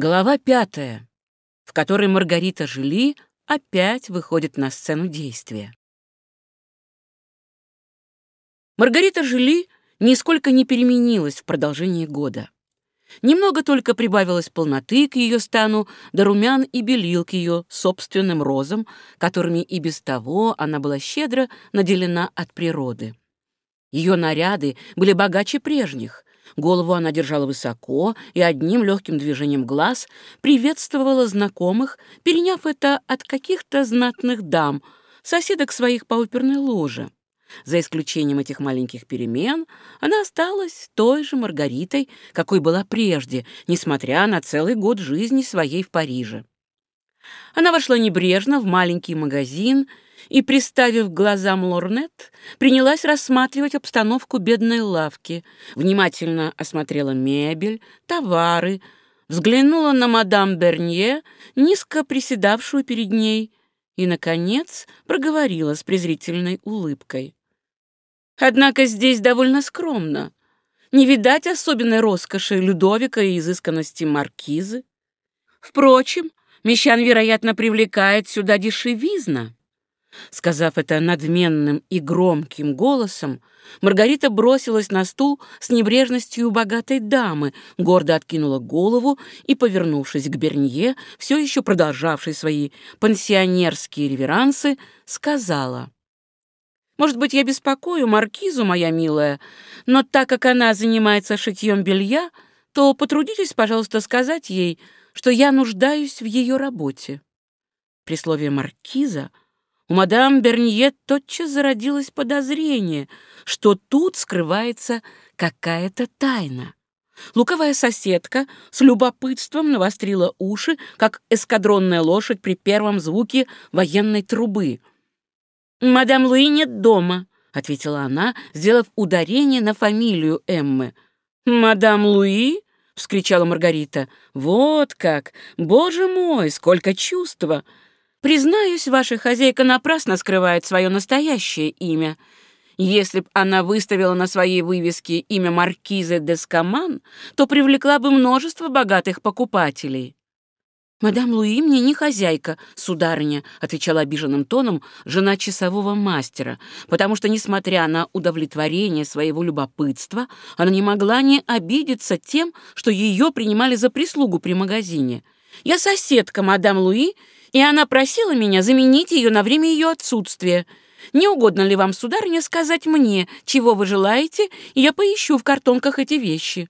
Глава пятая, в которой Маргарита Жили опять выходит на сцену действия. Маргарита Жили нисколько не переменилась в продолжении года. Немного только прибавилось полноты к ее стану, да румян и белил к ее собственным розам, которыми и без того она была щедро наделена от природы. Ее наряды были богаче прежних, Голову она держала высоко и одним легким движением глаз приветствовала знакомых, переняв это от каких-то знатных дам, соседок своих по оперной ложе. За исключением этих маленьких перемен, она осталась той же Маргаритой, какой была прежде, несмотря на целый год жизни своей в Париже. Она вошла небрежно в маленький магазин и, приставив к глазам лорнет, принялась рассматривать обстановку бедной лавки, внимательно осмотрела мебель, товары, взглянула на мадам Бернье, низко приседавшую перед ней, и, наконец, проговорила с презрительной улыбкой. «Однако здесь довольно скромно. Не видать особенной роскоши Людовика и изысканности маркизы. Впрочем, мещан, вероятно, привлекает сюда дешевизна». Сказав это надменным и громким голосом, Маргарита бросилась на стул с небрежностью богатой дамы, гордо откинула голову и, повернувшись к Бернье, все еще продолжавшей свои пансионерские реверансы, сказала. «Может быть, я беспокою маркизу, моя милая, но так как она занимается шитьем белья, то потрудитесь, пожалуйста, сказать ей, что я нуждаюсь в ее работе». При слове «маркиза» У мадам Бернье тотчас зародилось подозрение, что тут скрывается какая-то тайна. Луковая соседка с любопытством навострила уши, как эскадронная лошадь при первом звуке военной трубы. «Мадам Луи нет дома», — ответила она, сделав ударение на фамилию Эммы. «Мадам Луи?» — вскричала Маргарита. «Вот как! Боже мой, сколько чувства! Признаюсь, ваша хозяйка напрасно скрывает свое настоящее имя. Если б она выставила на своей вывеске имя маркизы Дескаман, то привлекла бы множество богатых покупателей. «Мадам Луи мне не хозяйка, сударыня», — отвечала обиженным тоном жена часового мастера, потому что, несмотря на удовлетворение своего любопытства, она не могла не обидеться тем, что ее принимали за прислугу при магазине. «Я соседка мадам Луи и она просила меня заменить ее на время ее отсутствия. Не угодно ли вам, сударыня, сказать мне, чего вы желаете, и я поищу в картонках эти вещи?»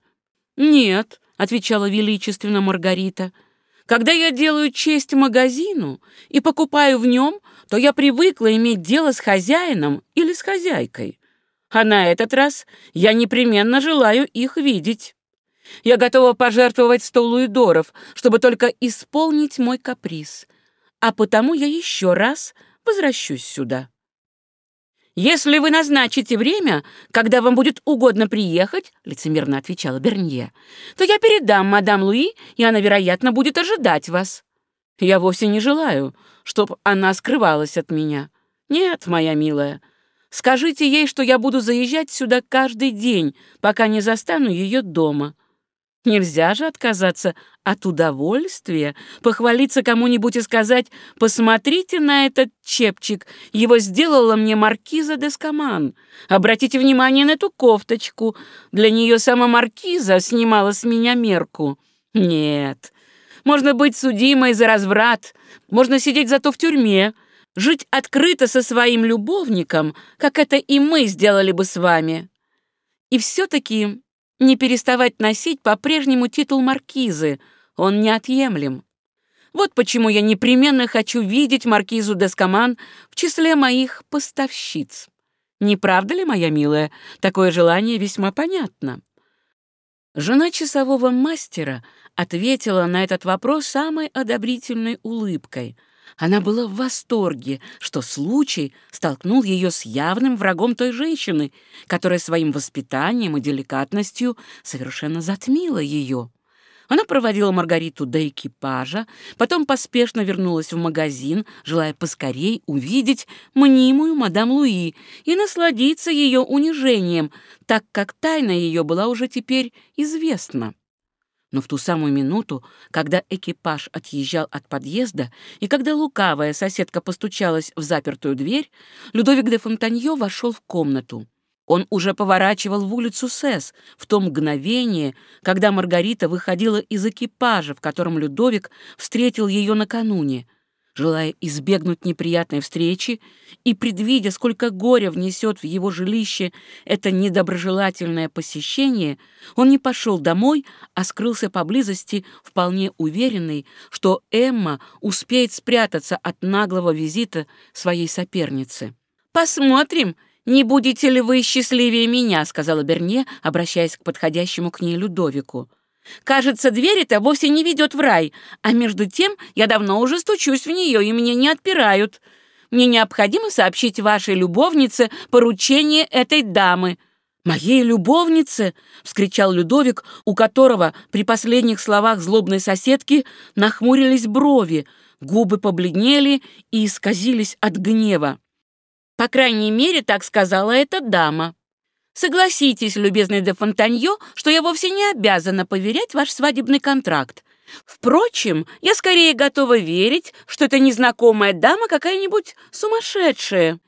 «Нет», — отвечала величественно Маргарита, «когда я делаю честь магазину и покупаю в нем, то я привыкла иметь дело с хозяином или с хозяйкой. А на этот раз я непременно желаю их видеть. Я готова пожертвовать сто луидоров, чтобы только исполнить мой каприз а потому я еще раз возвращусь сюда. «Если вы назначите время, когда вам будет угодно приехать», — лицемерно отвечала Бернье, «то я передам мадам Луи, и она, вероятно, будет ожидать вас. Я вовсе не желаю, чтобы она скрывалась от меня. Нет, моя милая, скажите ей, что я буду заезжать сюда каждый день, пока не застану ее дома. Нельзя же отказаться от удовольствия, похвалиться кому-нибудь и сказать «Посмотрите на этот чепчик, его сделала мне маркиза Дескаман. Обратите внимание на эту кофточку, для нее сама маркиза снимала с меня мерку». Нет, можно быть судимой за разврат, можно сидеть зато в тюрьме, жить открыто со своим любовником, как это и мы сделали бы с вами. И все-таки не переставать носить по-прежнему титул маркизы, он неотъемлем. Вот почему я непременно хочу видеть маркизу Дескаман в числе моих поставщиц. Не правда ли, моя милая, такое желание весьма понятно? Жена часового мастера ответила на этот вопрос самой одобрительной улыбкой — она была в восторге, что случай столкнул ее с явным врагом той женщины, которая своим воспитанием и деликатностью совершенно затмила ее. Она проводила Маргариту до экипажа, потом поспешно вернулась в магазин, желая поскорей увидеть мнимую мадам Луи и насладиться ее унижением, так как тайна ее была уже теперь известна. Но в ту самую минуту, когда экипаж отъезжал от подъезда, и когда лукавая соседка постучалась в запертую дверь, Людовик де Фонтанье вошел в комнату. Он уже поворачивал в улицу Сес в то мгновение, когда Маргарита выходила из экипажа, в котором Людовик встретил ее накануне — желая избегнуть неприятной встречи и предвидя, сколько горя внесет в его жилище это недоброжелательное посещение, он не пошел домой, а скрылся поблизости, вполне уверенный, что Эмма успеет спрятаться от наглого визита своей соперницы. «Посмотрим, не будете ли вы счастливее меня», — сказала Берне, обращаясь к подходящему к ней Людовику. Кажется, дверь эта вовсе не ведет в рай, а между тем я давно уже стучусь в нее, и меня не отпирают. Мне необходимо сообщить вашей любовнице поручение этой дамы». «Моей любовнице!» — вскричал Людовик, у которого при последних словах злобной соседки нахмурились брови, губы побледнели и исказились от гнева. «По крайней мере, так сказала эта дама», Согласитесь, любезный де Фонтаньо, что я вовсе не обязана поверять ваш свадебный контракт. Впрочем, я скорее готова верить, что это незнакомая дама какая-нибудь сумасшедшая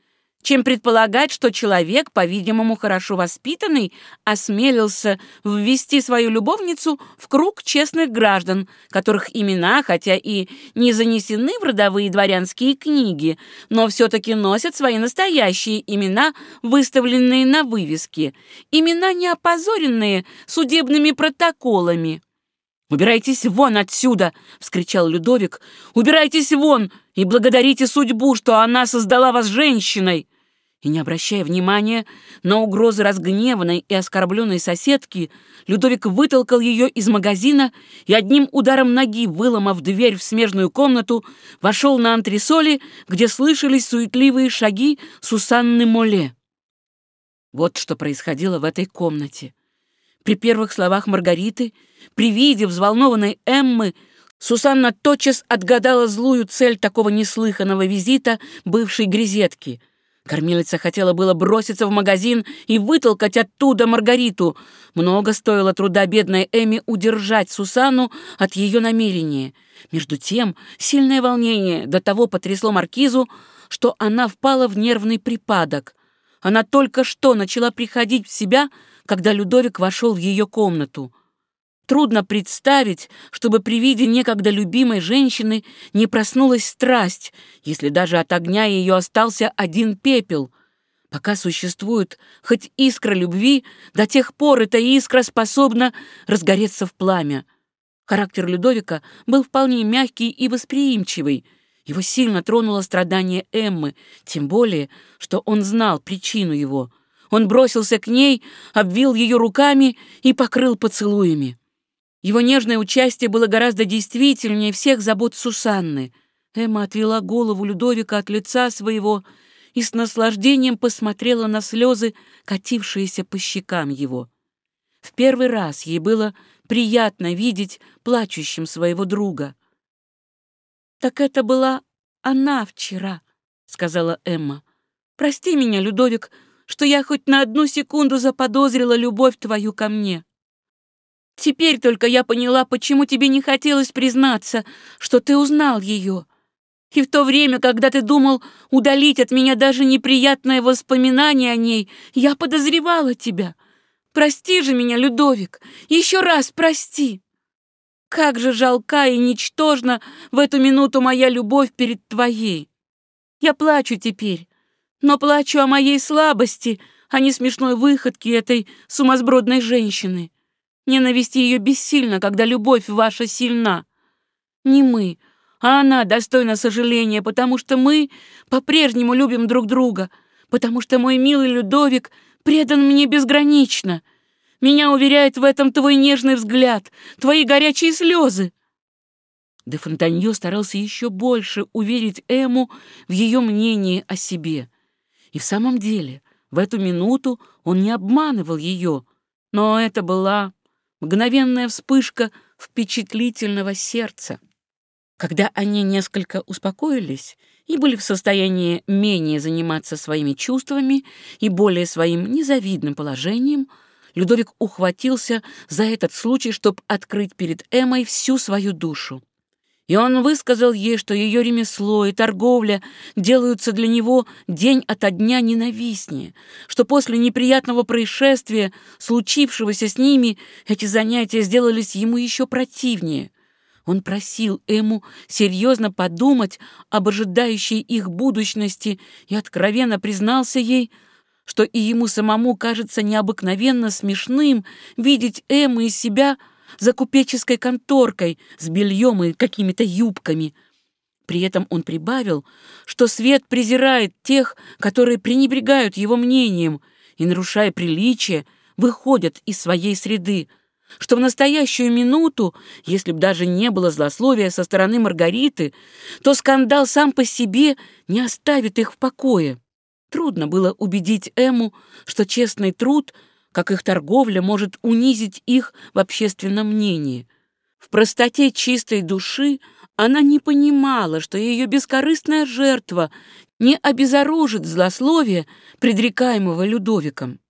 чем предполагать, что человек, по-видимому, хорошо воспитанный, осмелился ввести свою любовницу в круг честных граждан, которых имена, хотя и не занесены в родовые дворянские книги, но все-таки носят свои настоящие имена, выставленные на вывеске, имена, не опозоренные судебными протоколами. «Убирайтесь вон отсюда!» — вскричал Людовик. «Убирайтесь вон и благодарите судьбу, что она создала вас женщиной!» И не обращая внимания на угрозы разгневанной и оскорбленной соседки, Людовик вытолкал ее из магазина и одним ударом ноги, выломав дверь в смежную комнату, вошел на антресоли, где слышались суетливые шаги Сусанны Моле. Вот что происходило в этой комнате. При первых словах Маргариты, при виде взволнованной Эммы, Сусанна тотчас отгадала злую цель такого неслыханного визита бывшей грезетки — Кормилица хотела было броситься в магазин и вытолкать оттуда Маргариту. Много стоило труда бедной Эми удержать Сусану от ее намерения. Между тем, сильное волнение до того потрясло Маркизу, что она впала в нервный припадок. Она только что начала приходить в себя, когда Людовик вошел в ее комнату. Трудно представить, чтобы при виде некогда любимой женщины не проснулась страсть, если даже от огня ее остался один пепел. Пока существует хоть искра любви, до тех пор эта искра способна разгореться в пламя. Характер Людовика был вполне мягкий и восприимчивый. Его сильно тронуло страдание Эммы, тем более, что он знал причину его. Он бросился к ней, обвил ее руками и покрыл поцелуями. Его нежное участие было гораздо действительнее всех забот Сусанны. Эмма отвела голову Людовика от лица своего и с наслаждением посмотрела на слезы, катившиеся по щекам его. В первый раз ей было приятно видеть плачущим своего друга. «Так это была она вчера», — сказала Эмма. «Прости меня, Людовик, что я хоть на одну секунду заподозрила любовь твою ко мне». Теперь только я поняла, почему тебе не хотелось признаться, что ты узнал ее. И в то время, когда ты думал удалить от меня даже неприятное воспоминание о ней, я подозревала тебя. Прости же меня, Людовик, еще раз прости. Как же жалка и ничтожна в эту минуту моя любовь перед твоей. Я плачу теперь, но плачу о моей слабости, а не смешной выходке этой сумасбродной женщины. Ненависть ее бессильна, когда любовь ваша сильна. Не мы, а она достойна сожаления, потому что мы по-прежнему любим друг друга, потому что мой милый Людовик предан мне безгранично. Меня уверяет в этом твой нежный взгляд, твои горячие слезы. Де Фонтанье старался еще больше уверить Эму в ее мнении о себе. И в самом деле, в эту минуту он не обманывал ее, но это была мгновенная вспышка впечатлительного сердца. Когда они несколько успокоились и были в состоянии менее заниматься своими чувствами и более своим незавидным положением, Людовик ухватился за этот случай, чтобы открыть перед Эммой всю свою душу. И он высказал ей, что ее ремесло и торговля делаются для него день ото дня ненавистнее, что после неприятного происшествия, случившегося с ними, эти занятия сделались ему еще противнее. Он просил Эму серьезно подумать об ожидающей их будущности и откровенно признался ей, что и ему самому кажется необыкновенно смешным видеть Эму из себя – за купеческой конторкой с бельем и какими-то юбками. При этом он прибавил, что свет презирает тех, которые пренебрегают его мнением и, нарушая приличие, выходят из своей среды, что в настоящую минуту, если б даже не было злословия со стороны Маргариты, то скандал сам по себе не оставит их в покое. Трудно было убедить Эму, что честный труд — как их торговля может унизить их в общественном мнении. В простоте чистой души она не понимала, что ее бескорыстная жертва не обезоружит злословие, предрекаемого Людовиком.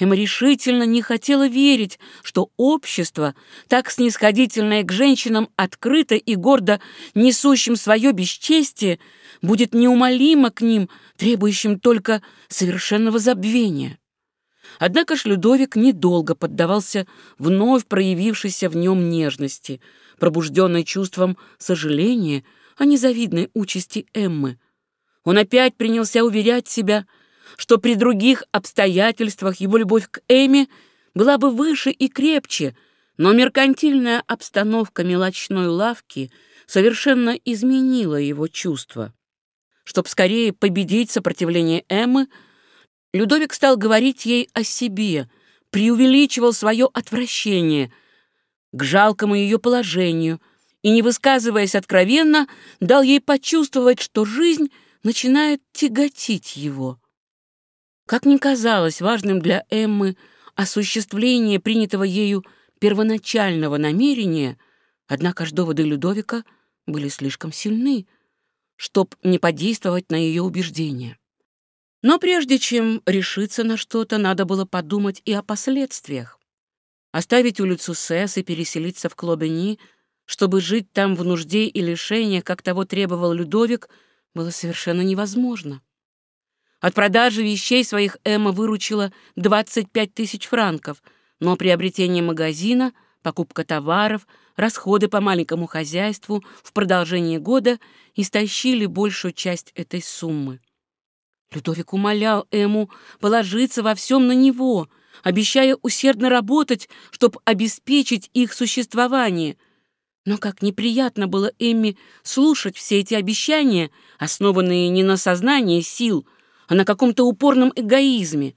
Эмма решительно не хотела верить, что общество, так снисходительное к женщинам, открыто и гордо несущим свое бесчестие, будет неумолимо к ним, требующим только совершенного забвения. Однако ж Людовик недолго поддавался вновь проявившейся в нем нежности, пробужденной чувством сожаления о незавидной участи Эммы. Он опять принялся уверять себя, что при других обстоятельствах его любовь к Эмме была бы выше и крепче, но меркантильная обстановка мелочной лавки совершенно изменила его чувства. Чтоб скорее победить сопротивление Эммы, Людовик стал говорить ей о себе, преувеличивал свое отвращение к жалкому ее положению и, не высказываясь откровенно, дал ей почувствовать, что жизнь начинает тяготить его. Как ни казалось важным для Эммы осуществление принятого ею первоначального намерения, однако ж доводы Людовика были слишком сильны, чтоб не подействовать на ее убеждения. Но прежде чем решиться на что-то, надо было подумать и о последствиях. Оставить улицу Сесс и переселиться в Клобени, чтобы жить там в нужде и лишениях, как того требовал Людовик, было совершенно невозможно. От продажи вещей своих Эмма выручила 25 тысяч франков, но приобретение магазина, покупка товаров, расходы по маленькому хозяйству в продолжении года истощили большую часть этой суммы. Людовик умолял Эму положиться во всем на него, обещая усердно работать, чтобы обеспечить их существование. Но как неприятно было Эмме слушать все эти обещания, основанные не на сознании сил, а на каком-то упорном эгоизме.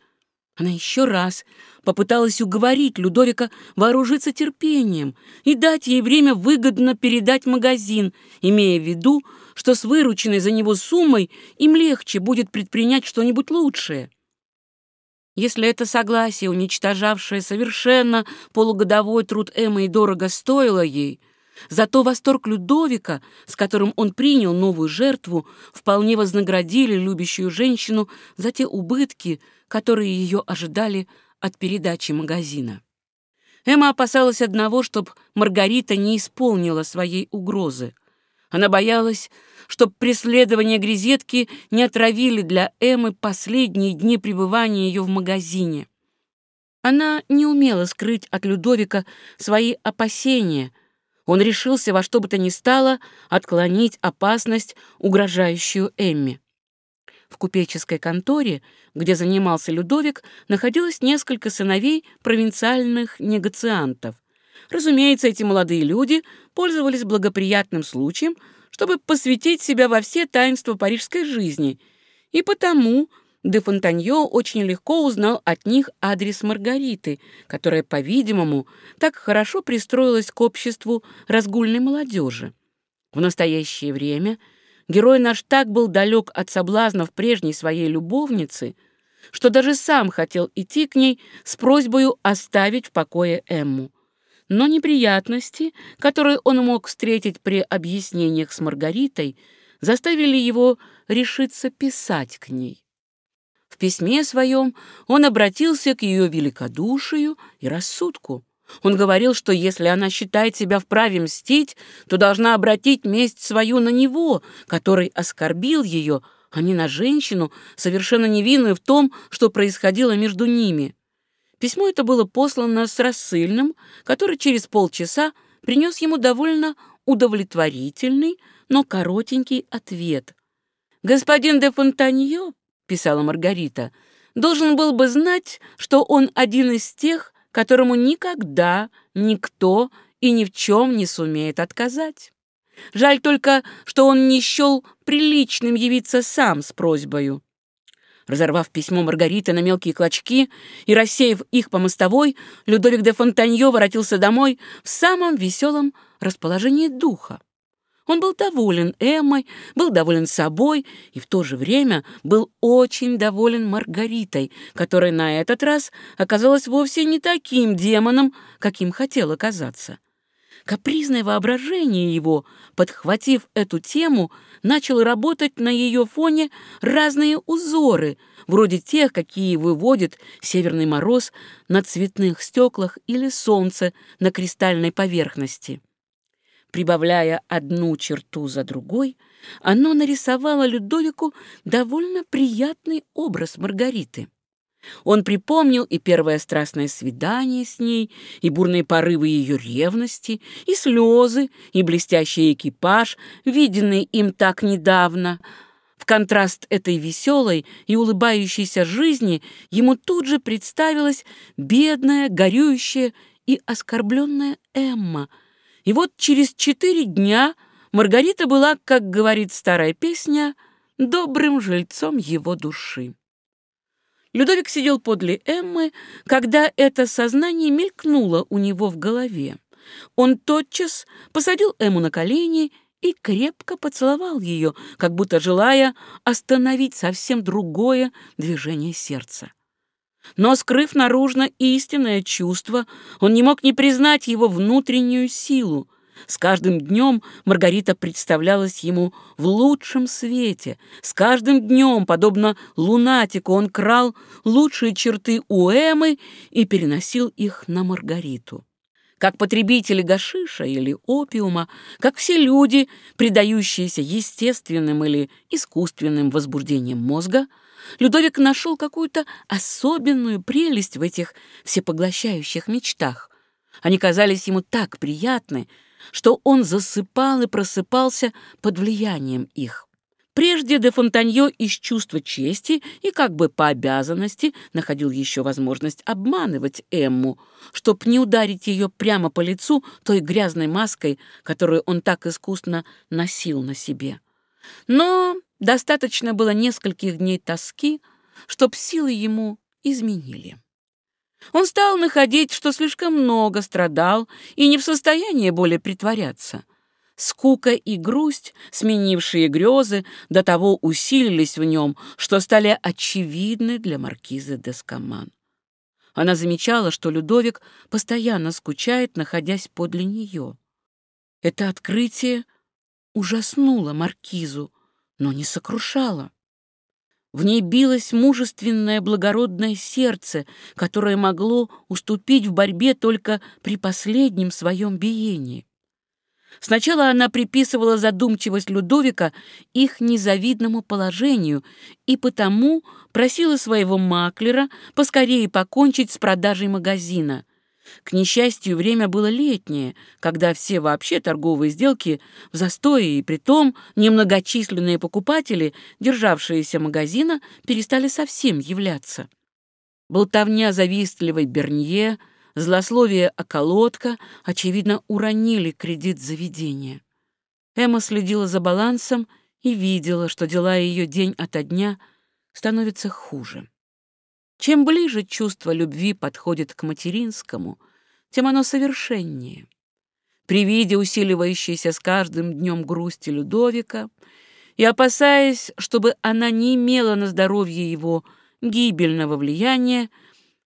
Она еще раз попыталась уговорить Людовика вооружиться терпением и дать ей время выгодно передать магазин, имея в виду, что с вырученной за него суммой им легче будет предпринять что-нибудь лучшее. Если это согласие, уничтожавшее совершенно полугодовой труд Эммы и дорого стоило ей, зато восторг Людовика, с которым он принял новую жертву, вполне вознаградили любящую женщину за те убытки, которые ее ожидали от передачи магазина. Эмма опасалась одного, чтобы Маргарита не исполнила своей угрозы. Она боялась, чтоб преследование грезетки не отравили для Эммы последние дни пребывания ее в магазине. Она не умела скрыть от Людовика свои опасения. Он решился во что бы то ни стало отклонить опасность, угрожающую Эмме. В купеческой конторе, где занимался Людовик, находилось несколько сыновей провинциальных негациантов. Разумеется, эти молодые люди пользовались благоприятным случаем, чтобы посвятить себя во все таинства парижской жизни, и потому де Фонтаньо очень легко узнал от них адрес Маргариты, которая, по-видимому, так хорошо пристроилась к обществу разгульной молодежи. В настоящее время герой наш так был далек от соблазнов прежней своей любовницы, что даже сам хотел идти к ней с просьбой оставить в покое Эмму но неприятности, которые он мог встретить при объяснениях с Маргаритой, заставили его решиться писать к ней. В письме своем он обратился к ее великодушию и рассудку. Он говорил, что если она считает себя вправе мстить, то должна обратить месть свою на него, который оскорбил ее, а не на женщину, совершенно невинную в том, что происходило между ними. Письмо это было послано с рассыльным, который через полчаса принес ему довольно удовлетворительный, но коротенький ответ. «Господин де Фонтанье», — писала Маргарита, — «должен был бы знать, что он один из тех, которому никогда никто и ни в чем не сумеет отказать. Жаль только, что он не счел приличным явиться сам с просьбою. Разорвав письмо Маргариты на мелкие клочки и рассеяв их по мостовой, Людовик де Фонтанье воротился домой в самом веселом расположении духа. Он был доволен Эммой, был доволен собой и в то же время был очень доволен Маргаритой, которая на этот раз оказалась вовсе не таким демоном, каким хотел оказаться. Капризное воображение его, подхватив эту тему, начало работать на ее фоне разные узоры, вроде тех, какие выводит северный мороз на цветных стеклах или солнце на кристальной поверхности. Прибавляя одну черту за другой, оно нарисовало Людовику довольно приятный образ Маргариты. Он припомнил и первое страстное свидание с ней, и бурные порывы ее ревности, и слезы, и блестящий экипаж, виденный им так недавно. В контраст этой веселой и улыбающейся жизни ему тут же представилась бедная, горюющая и оскорбленная Эмма — и вот через четыре дня Маргарита была, как говорит старая песня, добрым жильцом его души. Людовик сидел подле Эммы, когда это сознание мелькнуло у него в голове. Он тотчас посадил Эмму на колени и крепко поцеловал ее, как будто желая остановить совсем другое движение сердца. Но, скрыв наружно истинное чувство, он не мог не признать его внутреннюю силу. С каждым днем Маргарита представлялась ему в лучшем свете. С каждым днем, подобно лунатику, он крал лучшие черты у Эмы и переносил их на Маргариту. Как потребители гашиша или опиума, как все люди, предающиеся естественным или искусственным возбуждениям мозга – Людовик нашел какую-то особенную прелесть в этих всепоглощающих мечтах. Они казались ему так приятны, что он засыпал и просыпался под влиянием их. Прежде де Фонтанье из чувства чести и как бы по обязанности находил еще возможность обманывать Эмму, чтоб не ударить ее прямо по лицу той грязной маской, которую он так искусно носил на себе. Но Достаточно было нескольких дней тоски, чтоб силы ему изменили. Он стал находить, что слишком много страдал и не в состоянии более притворяться. Скука и грусть, сменившие грезы, до того усилились в нем, что стали очевидны для маркизы Дескоман. Она замечала, что Людовик постоянно скучает, находясь подле нее. Это открытие ужаснуло маркизу, но не сокрушала. В ней билось мужественное благородное сердце, которое могло уступить в борьбе только при последнем своем биении. Сначала она приписывала задумчивость Людовика их незавидному положению и потому просила своего маклера поскорее покончить с продажей магазина — к несчастью, время было летнее, когда все вообще торговые сделки в застое, и притом немногочисленные покупатели, державшиеся магазина, перестали совсем являться. Болтовня завистливой Бернье, злословие околотка, очевидно, уронили кредит заведения. Эмма следила за балансом и видела, что дела ее день ото дня становятся хуже. Чем ближе чувство любви подходит к материнскому, тем оно совершеннее. При виде усиливающейся с каждым днем грусти Людовика и опасаясь, чтобы она не имела на здоровье его гибельного влияния,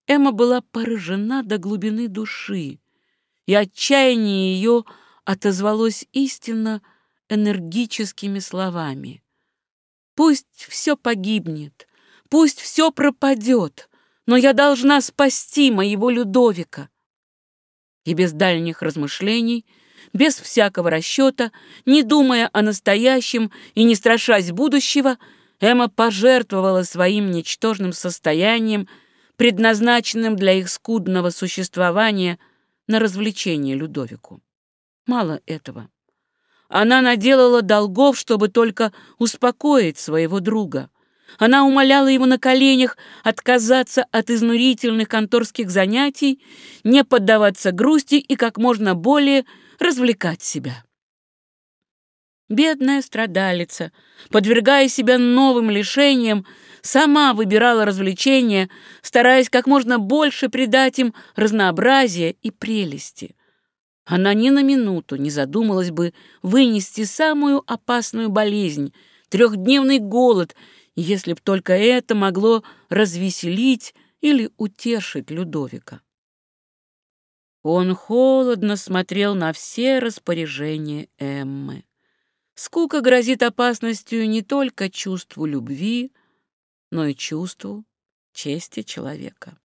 Эмма была поражена до глубины души, и отчаяние ее отозвалось истинно энергическими словами. «Пусть все погибнет, Пусть все пропадет, но я должна спасти моего Людовика. И без дальних размышлений, без всякого расчета, не думая о настоящем и не страшась будущего, Эмма пожертвовала своим ничтожным состоянием, предназначенным для их скудного существования, на развлечение Людовику. Мало этого. Она наделала долгов, чтобы только успокоить своего друга. Она умоляла его на коленях отказаться от изнурительных конторских занятий, не поддаваться грусти и как можно более развлекать себя. Бедная страдалица, подвергая себя новым лишениям, сама выбирала развлечения, стараясь как можно больше придать им разнообразия и прелести. Она ни на минуту не задумалась бы вынести самую опасную болезнь, трехдневный голод, если б только это могло развеселить или утешить Людовика. Он холодно смотрел на все распоряжения Эммы. Скука грозит опасностью не только чувству любви, но и чувству чести человека.